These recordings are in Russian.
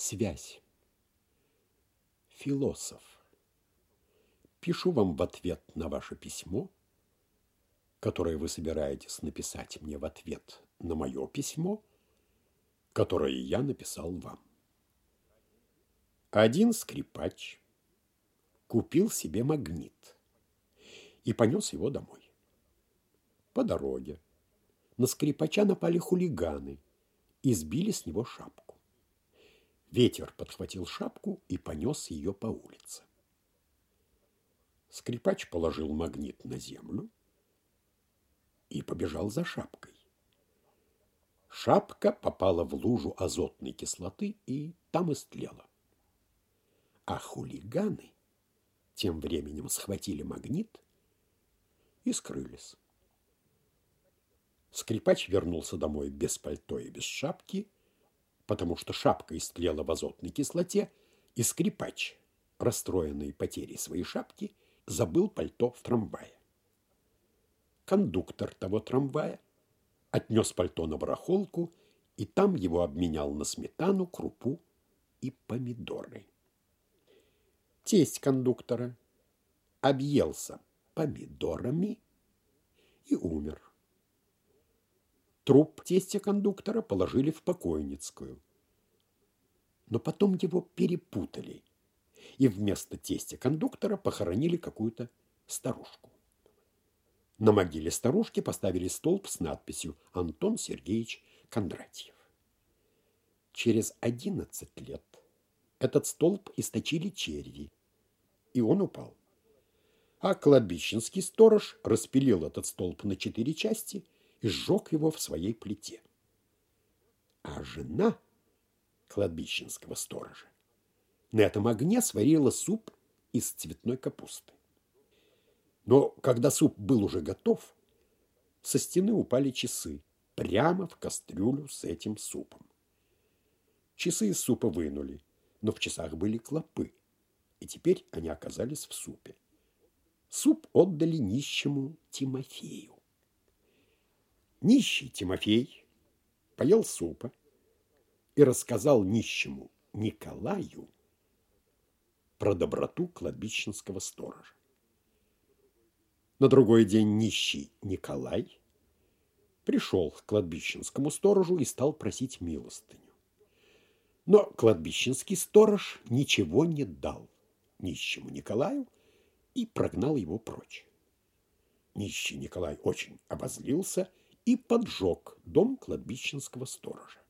Связь. Философ. Пишу вам в ответ на ваше письмо, которое вы собираетесь написать мне в ответ на мое письмо, которое я написал вам. Один скрипач купил себе магнит и понес его домой. По дороге на скрипача напали хулиганы и сбили с него шапку. Ветер подхватил шапку и понес ее по улице. Скрипач положил магнит на землю и побежал за шапкой. Шапка попала в лужу азотной кислоты и там истлела. А хулиганы тем временем схватили магнит и скрылись. Скрипач вернулся домой без пальто и без шапки, потому что шапка истлела в азотной кислоте, и скрипач, расстроенный потерей своей шапки, забыл пальто в трамвае. Кондуктор того трамвая отнес пальто на барахолку и там его обменял на сметану, крупу и помидоры. Тесть кондуктора объелся помидорами и умер. Труп тестя кондуктора положили в покойницкую. Но потом его перепутали, и вместо тестя кондуктора похоронили какую-то старушку. На могиле старушки поставили столб с надписью «Антон Сергеевич Кондратьев». Через одиннадцать лет этот столб источили черви, и он упал. А кладбищенский сторож распилил этот столб на четыре части – и сжег его в своей плите. А жена кладбищенского сторожа на этом огне сварила суп из цветной капусты. Но когда суп был уже готов, со стены упали часы прямо в кастрюлю с этим супом. Часы из супа вынули, но в часах были клопы, и теперь они оказались в супе. Суп отдали нищему Тимофею. Нищий Тимофей поел супа и рассказал нищему Николаю про доброту кладбищенского сторожа. На другой день нищий Николай пришел к кладбищенскому сторожу и стал просить милостыню. Но кладбищенский сторож ничего не дал нищему Николаю и прогнал его прочь. Нищий Николай очень обозлился и поджег дом кладбищенского сторожа.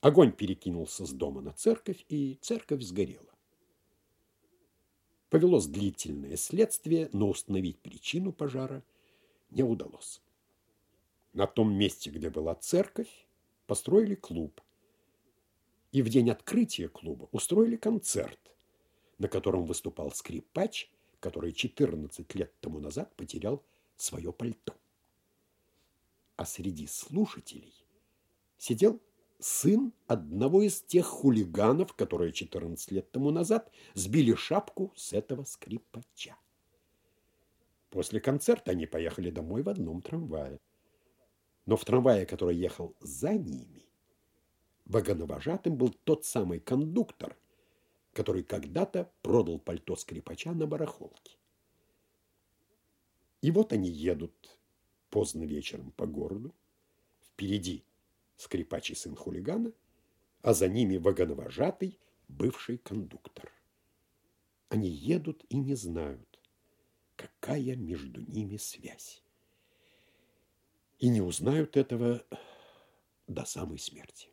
Огонь перекинулся с дома на церковь, и церковь сгорела. Повелось длительное следствие, но установить причину пожара не удалось. На том месте, где была церковь, построили клуб. И в день открытия клуба устроили концерт, на котором выступал скрипач, который 14 лет тому назад потерял свое пальто а среди слушателей сидел сын одного из тех хулиганов, которые 14 лет тому назад сбили шапку с этого скрипача. После концерта они поехали домой в одном трамвае. Но в трамвае, который ехал за ними, вагоновожатым был тот самый кондуктор, который когда-то продал пальто скрипача на барахолке. И вот они едут поздно вечером по городу. Впереди скрипачий сын хулигана, а за ними вагоновожатый, бывший кондуктор. Они едут и не знают, какая между ними связь. И не узнают этого до самой смерти.